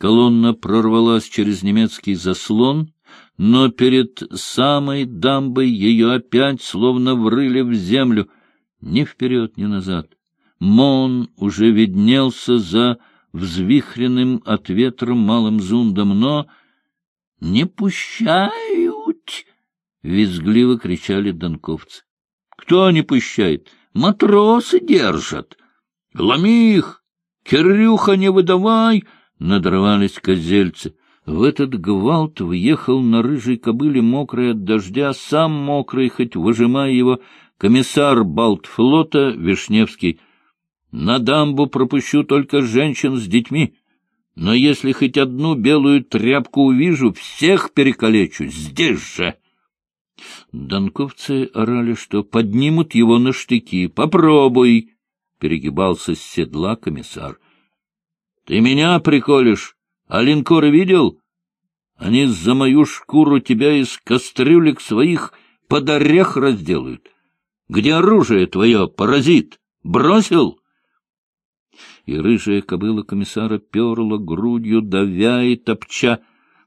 Колонна прорвалась через немецкий заслон, но перед самой дамбой ее опять словно врыли в землю, ни вперед, ни назад. Мон уже виднелся за взвихренным от ветра малым зундом, но «Не пущают!» — визгливо кричали донковцы. «Кто не пущает? Матросы держат! Ломи их! Кирюха, не выдавай!» — надрывались козельцы. В этот гвалт въехал на рыжей кобыле, мокрый от дождя, сам мокрый, хоть выжимая его, комиссар Балтфлота Вишневский. «На дамбу пропущу только женщин с детьми!» Но если хоть одну белую тряпку увижу, всех перекалечу здесь же. Донковцы орали, что поднимут его на штыки. Попробуй, — перегибался с седла комиссар. — Ты меня приколешь, а линкоры видел? Они за мою шкуру тебя из кастрюлек своих под орех разделают. Где оружие твое, паразит? Бросил? и рыжая кобыла комиссара перла грудью, давя и топча.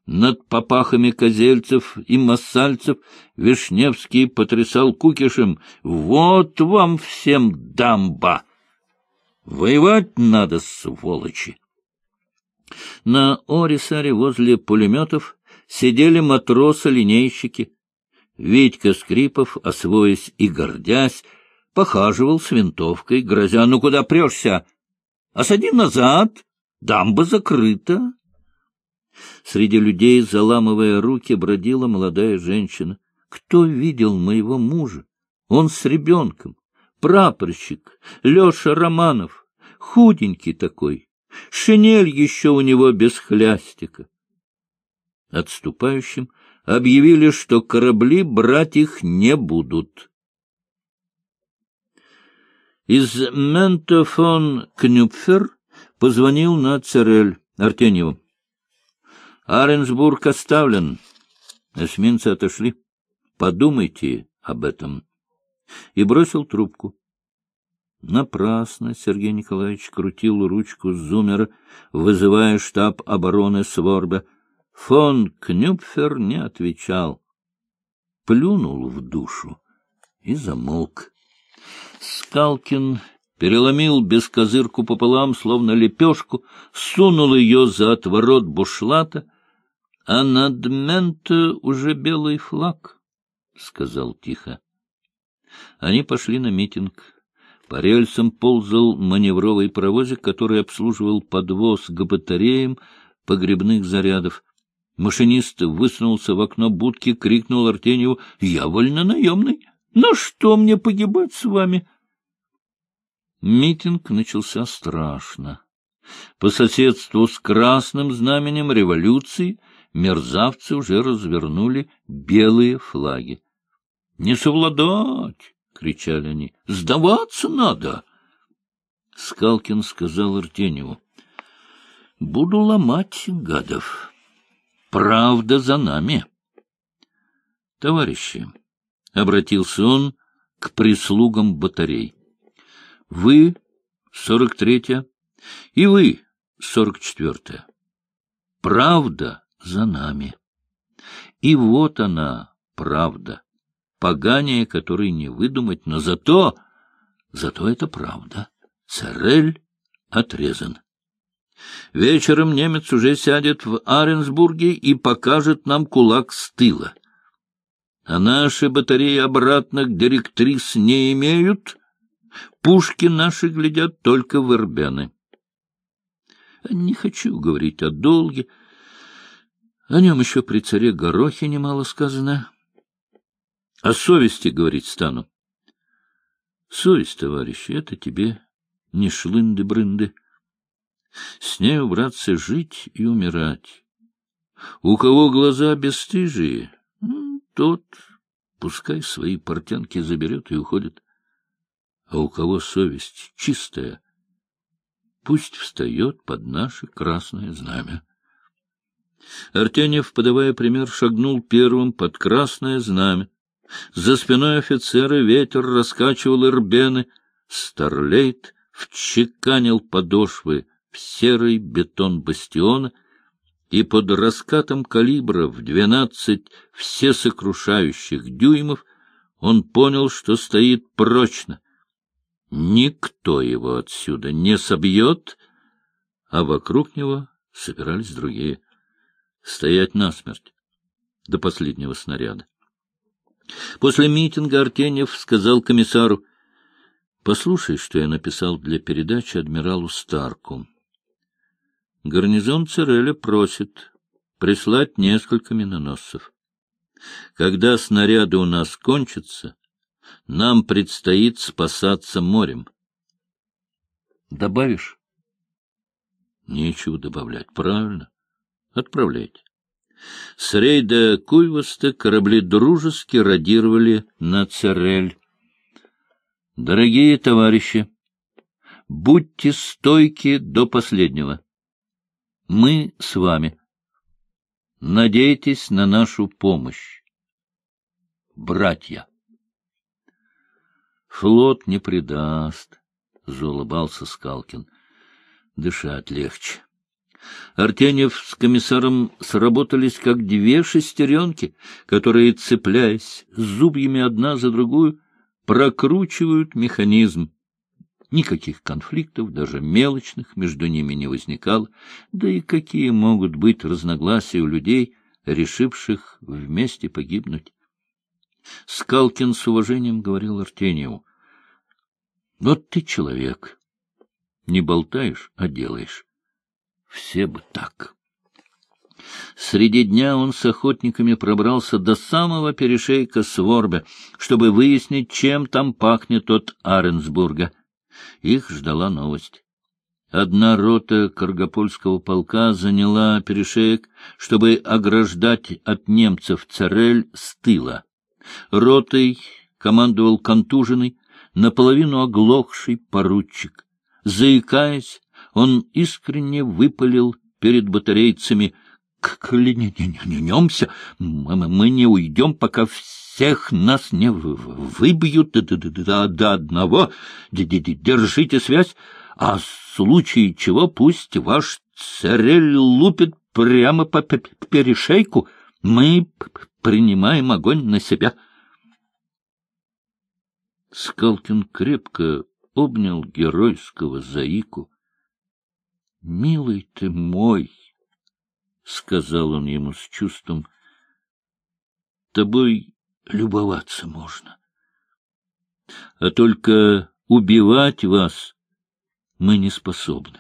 Над попахами козельцев и массальцев Вишневский потрясал кукишем. «Вот вам всем дамба! Воевать надо, сволочи!» На Орисаре возле пулеметов сидели матросы-линейщики. Витька Скрипов, освоясь и гордясь, похаживал с винтовкой, грозя «Ну куда прешься? Осади назад, дамба закрыта. Среди людей, заламывая руки, бродила молодая женщина. Кто видел моего мужа? Он с ребенком. Прапорщик, Леша Романов, худенький такой. Шинель еще у него без хлястика. Отступающим объявили, что корабли брать их не будут. Из Менто фон Кнюпфер позвонил на Церель Артеньеву. Аренсбург оставлен. Эсминцы отошли. Подумайте об этом. И бросил трубку. Напрасно Сергей Николаевич крутил ручку зумера, вызывая штаб обороны Сворба. Фон Кнюпфер не отвечал. Плюнул в душу и замолк. Скалкин переломил бескозырку пополам, словно лепешку, сунул ее за отворот бушлата, а над Менто уже белый флаг, — сказал тихо. Они пошли на митинг. По рельсам ползал маневровый паровозик, который обслуживал подвоз к батареям погребных зарядов. Машинист высунулся в окно будки, крикнул Артеньеву «Я вольно-наемный! Ну что мне погибать с вами?» Митинг начался страшно. По соседству с красным знаменем революции мерзавцы уже развернули белые флаги. — Не совладать! — кричали они. — Сдаваться надо! Скалкин сказал Артеневу. — Буду ломать гадов. Правда за нами. — Товарищи, — обратился он к прислугам батарей, — вы — сорок третья, и вы — сорок четвертая. Правда за нами. И вот она, правда, поганее которой не выдумать, но зато, зато это правда. Царель отрезан. Вечером немец уже сядет в Аренсбурге и покажет нам кулак с тыла. А наши батареи обратных директрис не имеют — Пушки наши глядят только в Ирбены. Не хочу говорить о долге. О нем еще при царе Горохе немало сказано. О совести говорить стану. Совесть, товарищи, это тебе не шлынды-брынды. С нею, братцы, жить и умирать. У кого глаза бесстыжие, тот пускай свои портянки заберет и уходит а у кого совесть чистая, пусть встает под наше красное знамя. Артеньев, подавая пример, шагнул первым под красное знамя. За спиной офицера ветер раскачивал ирбены, старлейт вчеканил подошвы в серый бетон бастиона, и под раскатом калибра в двенадцать всесокрушающих дюймов он понял, что стоит прочно. Никто его отсюда не собьет, а вокруг него собирались другие. Стоять насмерть до последнего снаряда. После митинга Артеньев сказал комиссару, «Послушай, что я написал для передачи адмиралу Старку. Гарнизон Цереля просит прислать несколько миноносцев. Когда снаряды у нас кончатся, нам предстоит спасаться морем. Добавишь? Нечего добавлять. Правильно. Отправляйте. С рейда Куйвоста корабли дружески радировали на Церель. Дорогие товарищи, будьте стойки до последнего. Мы с вами. Надейтесь на нашу помощь. Братья. Флот не предаст, — заулыбался Скалкин. Дышать легче. Артеньев с комиссаром сработались, как две шестеренки, которые, цепляясь зубьями одна за другую, прокручивают механизм. Никаких конфликтов, даже мелочных, между ними не возникало. Да и какие могут быть разногласия у людей, решивших вместе погибнуть? Скалкин с уважением говорил Артеньеву. — Вот ты человек. Не болтаешь, а делаешь. Все бы так. Среди дня он с охотниками пробрался до самого перешейка Сворбе, чтобы выяснить, чем там пахнет от Аренсбурга. Их ждала новость. Одна рота Каргопольского полка заняла перешеек, чтобы ограждать от немцев Царель с тыла. Ротой командовал контуженный, наполовину оглохший поручик. Заикаясь, он искренне выпалил перед батарейцами «Клянемся, мы не уйдем, пока всех нас не выбьют до одного. Держите связь, а в случае чего пусть ваш царель лупит прямо по перешейку. Мы принимаем огонь на себя». Скалкин крепко обнял геройского заику. — Милый ты мой, — сказал он ему с чувством, — тобой любоваться можно. А только убивать вас мы не способны.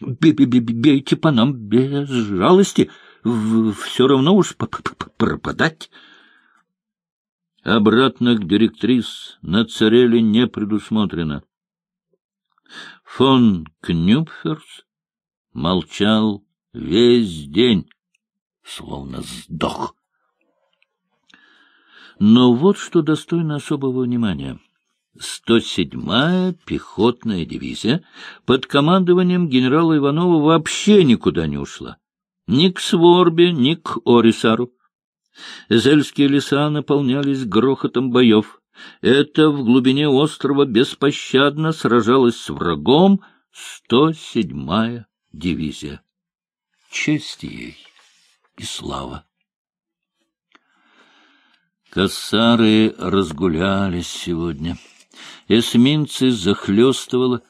Бейте по нам без жалости, все равно уж пропадать. Обратно к директрис на цареле не предусмотрено. Фон Кнюпферс молчал весь день, словно сдох. Но вот что достойно особого внимания. 107-я пехотная дивизия под командованием генерала Иванова вообще никуда не ушла. Ни к Сворбе, ни к Орисару. Эзельские леса наполнялись грохотом боев. Это в глубине острова беспощадно сражалась с врагом 107-я дивизия. Честь ей и слава. Косары разгулялись сегодня. Эсминцы захлестывало.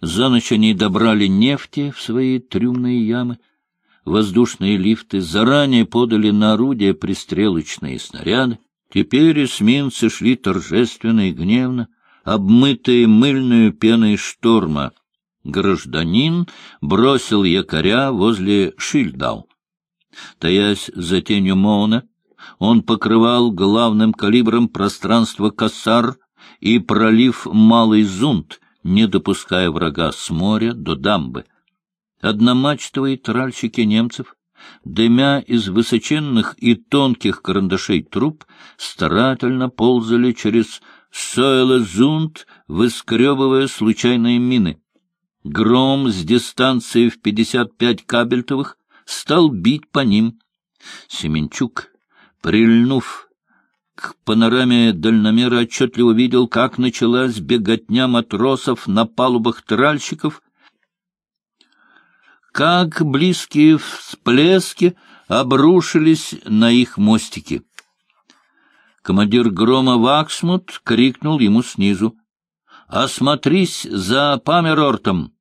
За ночь они добрали нефти в свои трюмные ямы. Воздушные лифты заранее подали на орудия пристрелочные снаряды. Теперь эсминцы шли торжественно и гневно, обмытые мыльную пеной шторма — Гражданин бросил якоря возле Шильдау. Таясь за тенью Моуна, он покрывал главным калибром пространство Кассар и пролив Малый Зунт, не допуская врага с моря до дамбы. Одномачтовые тральщики немцев, дымя из высоченных и тонких карандашей труб, старательно ползали через Сойле-Зунт, выскребывая случайные мины. Гром с дистанции в пятьдесят пять кабельтовых стал бить по ним. Семенчук, прильнув к панораме дальномера, отчетливо видел, как началась беготня матросов на палубах тральщиков. как близкие всплески обрушились на их мостики. Командир грома Ваксмут крикнул ему снизу. — Осмотрись за Памерортом!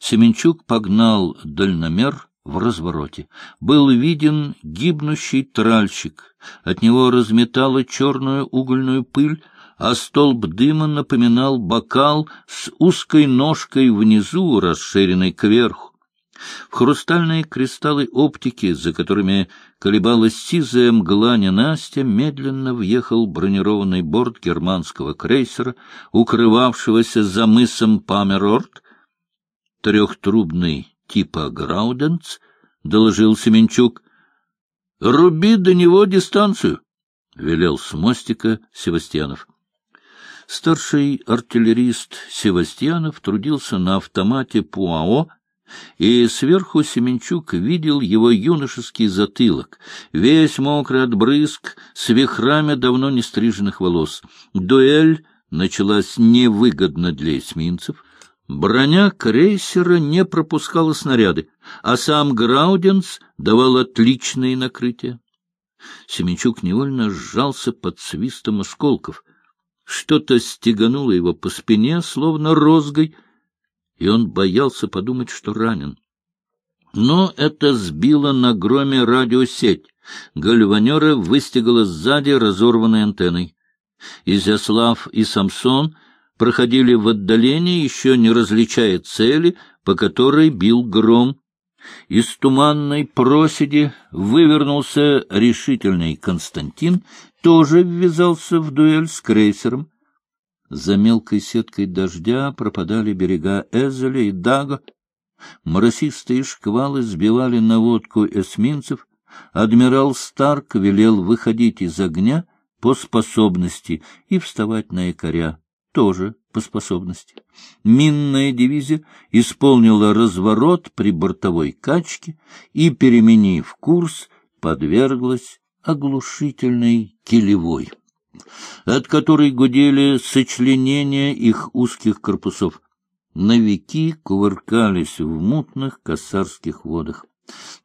Семенчук погнал дальномер в развороте. Был виден гибнущий тральщик. От него разметала черную угольную пыль, а столб дыма напоминал бокал с узкой ножкой внизу, расширенной кверху. В хрустальные кристаллы оптики, за которыми колебалась сизая мгла ненастья, медленно въехал бронированный борт германского крейсера, укрывавшегося за мысом Памерорт. Трехтрубный типа Грауденц, — доложил Семенчук. — Руби до него дистанцию, — велел с мостика Севастьянов. Старший артиллерист Севастьянов трудился на автомате Пуао, и сверху Семенчук видел его юношеский затылок, весь мокрый от брызг, с вихрами давно не стриженных волос. Дуэль началась невыгодно для эсминцев. Броня крейсера не пропускала снаряды, а сам Грауденс давал отличные накрытия. Семенчук невольно сжался под свистом осколков. Что-то стегануло его по спине, словно розгой, и он боялся подумать, что ранен. Но это сбило на громе радиосеть. Гальванера выстегала сзади разорванной антенной. Изяслав и Самсон проходили в отдалении, еще не различая цели, по которой бил гром. Из туманной проседи вывернулся решительный Константин, тоже ввязался в дуэль с крейсером. За мелкой сеткой дождя пропадали берега Эзеля и Дага. Моросистые шквалы сбивали наводку эсминцев. Адмирал Старк велел выходить из огня по способности и вставать на якоря тоже по способности. Минная дивизия исполнила разворот при бортовой качке и, переменив курс, подверглась оглушительной килевой, от которой гудели сочленения их узких корпусов. Новики кувыркались в мутных косарских водах.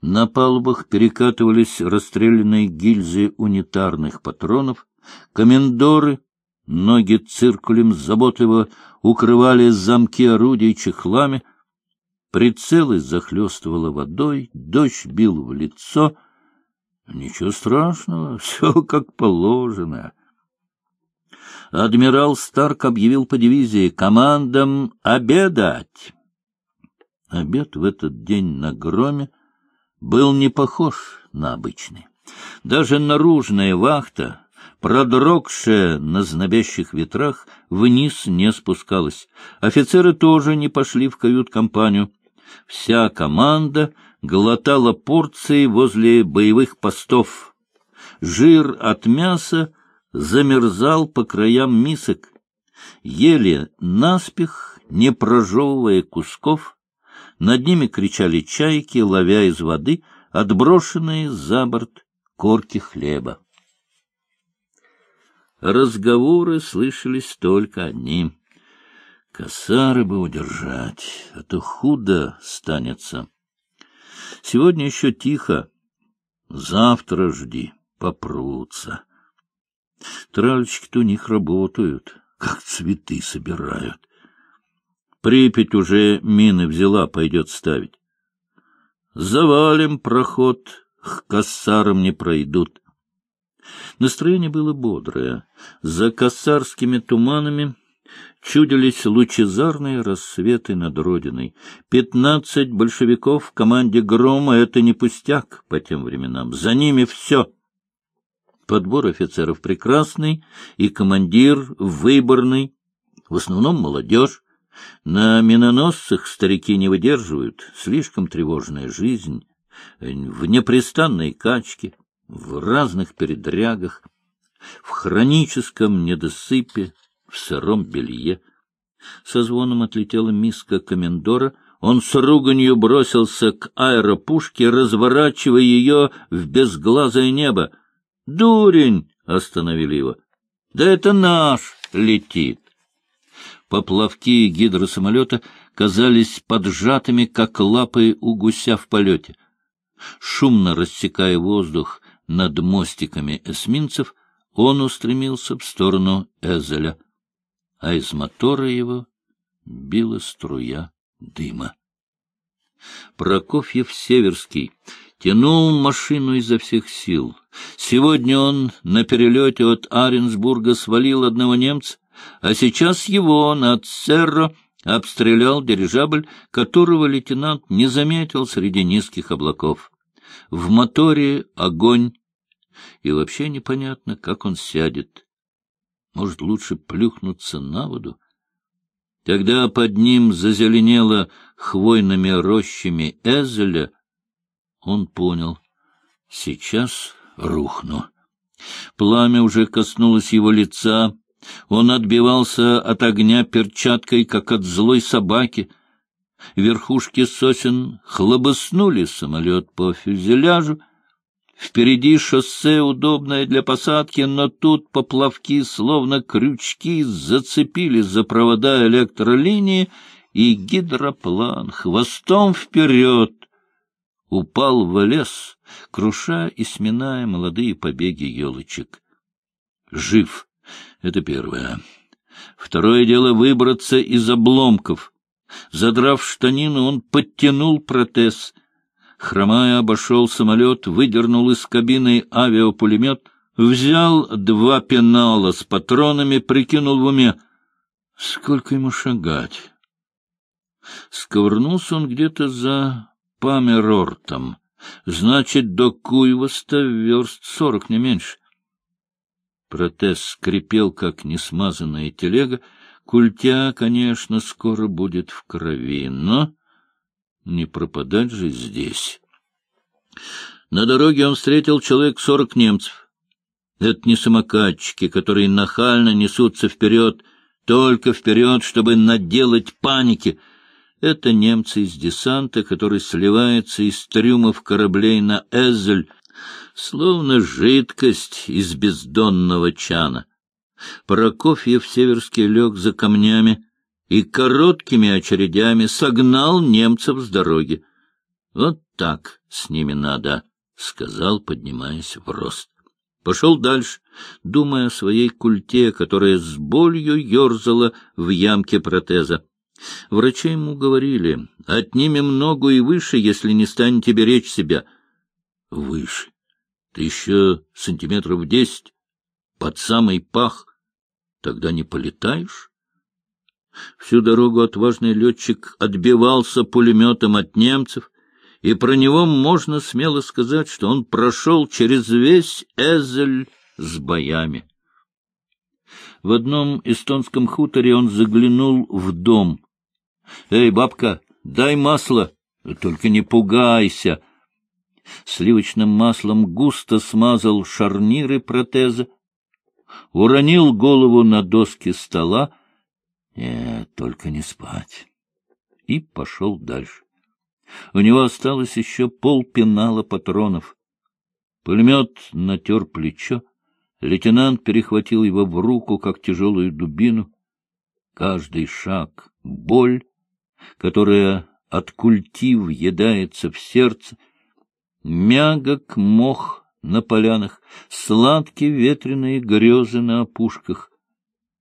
На палубах перекатывались расстрелянные гильзы унитарных патронов, комендоры Ноги циркулем заботливо укрывали замки орудий чехлами, прицелы захлестывало водой, дождь бил в лицо. Ничего страшного, все как положено. Адмирал Старк объявил по дивизии командам «Обедать!». Обед в этот день на громе был не похож на обычный. Даже наружная вахта продрогшая на знобящих ветрах, вниз не спускалась. Офицеры тоже не пошли в кают-компанию. Вся команда глотала порции возле боевых постов. Жир от мяса замерзал по краям мисок. Ели наспех, не прожевывая кусков. Над ними кричали чайки, ловя из воды отброшенные за борт корки хлеба разговоры слышались только одни. Косары бы удержать, а то худо станется. Сегодня еще тихо, завтра жди, попрутся. Тральчики-то у них работают, как цветы собирают. Припять уже мины взяла, пойдет ставить. Завалим проход, к косарам не пройдут. Настроение было бодрое. За косарскими туманами чудились лучезарные рассветы над Родиной. Пятнадцать большевиков в команде «Грома» — это не пустяк по тем временам. За ними все. Подбор офицеров прекрасный и командир выборный, в основном молодежь. На миноносцах старики не выдерживают, слишком тревожная жизнь, в непрестанной качке в разных передрягах, в хроническом недосыпе, в сыром белье. Со звоном отлетела миска комендора, он с руганью бросился к аэропушке, разворачивая ее в безглазое небо. «Дурень!» — остановили его. «Да это наш летит!» Поплавки гидросамолета казались поджатыми, как лапы у гуся в полете. Шумно рассекая воздух над мостиками эсминцев, он устремился в сторону Эзеля, а из мотора его била струя дыма. Прокофьев-Северский тянул машину изо всех сил. Сегодня он на перелете от Аренсбурга свалил одного немца, а сейчас его над Серро обстрелял дирижабль, которого лейтенант не заметил среди низких облаков. В моторе огонь, и вообще непонятно, как он сядет. Может, лучше плюхнуться на воду? Когда под ним зазеленело хвойными рощами Эзеля, он понял — сейчас рухну. Пламя уже коснулось его лица, он отбивался от огня перчаткой, как от злой собаки. Верхушки сосен хлобыснули самолет по фюзеляжу, Впереди шоссе, удобное для посадки, но тут поплавки, словно крючки, зацепили за провода электролинии, и гидроплан хвостом вперед упал в лес, круша и сминая молодые побеги елочек. Жив — это первое. Второе дело — выбраться из обломков. Задрав штанину, он подтянул протез — хромая обошел самолет, выдернул из кабины авиапулемет, взял два пенала с патронами, прикинул в уме, сколько ему шагать. Сковырнулся он где-то за Памерортом, значит, до Куйвоста верст сорок, не меньше. Протез скрипел, как несмазанная телега, культя, конечно, скоро будет в крови, но... Не пропадать же здесь. На дороге он встретил человек сорок немцев. Это не самокатчики, которые нахально несутся вперед, только вперед, чтобы наделать паники. Это немцы из десанта, который сливается из трюмов кораблей на Эзель, словно жидкость из бездонного чана. Прокофьев Северский лег за камнями, и короткими очередями согнал немцев с дороги. Вот так с ними надо, — сказал, поднимаясь в рост. Пошел дальше, думая о своей культе, которая с болью ерзала в ямке протеза. Врачи ему говорили, отнимем ногу и выше, если не станете беречь себя. Выше. Ты еще сантиметров десять, под самый пах. Тогда не полетаешь? Всю дорогу отважный летчик отбивался пулеметом от немцев, и про него можно смело сказать, что он прошел через весь Эзель с боями. В одном эстонском хуторе он заглянул в дом. — Эй, бабка, дай масло, только не пугайся. Сливочным маслом густо смазал шарниры протеза, уронил голову на доски стола, нет, только не спать. И пошел дальше. У него осталось еще полпенала патронов. Пулемет натер плечо. Лейтенант перехватил его в руку, как тяжелую дубину. Каждый шаг — боль, которая от культи въедается в сердце. Мягок мох на полянах, сладкие ветреные грезы на опушках.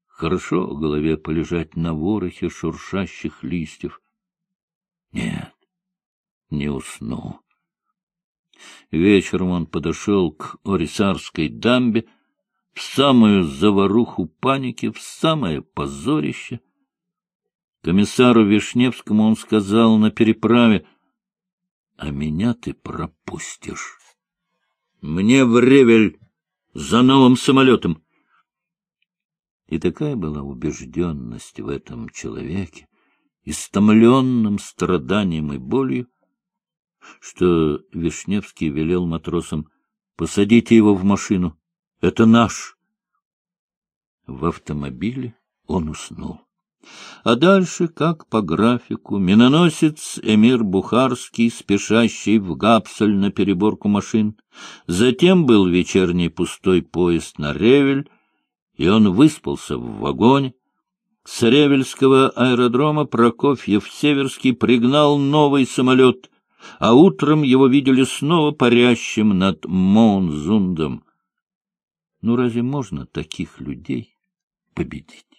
Хорошо голове полежать на ворохе шуршащих листьев. Нет, не усну. Вечером он подошел к Орисарской дамбе, в самую заваруху паники, в самое позорище. Комиссару Вишневскому он сказал на переправе, — А меня ты пропустишь. Мне в Ревель за новым самолетом. И такая была убежденность в этом человеке, истомленном страданием и болью, что Вишневский велел матросам «Посадите его в машину, это наш». В автомобиле он уснул. А дальше, как по графику, миноносец Эмир Бухарский, спешащий в Гапсаль на переборку машин. Затем был вечерний пустой поезд на Ревель, и он выспался в вагоне. С Ревельского аэродрома Прокофьев-Северский пригнал новый самолет, а утром его видели снова парящим над Монзундом. Ну разве можно таких людей победить?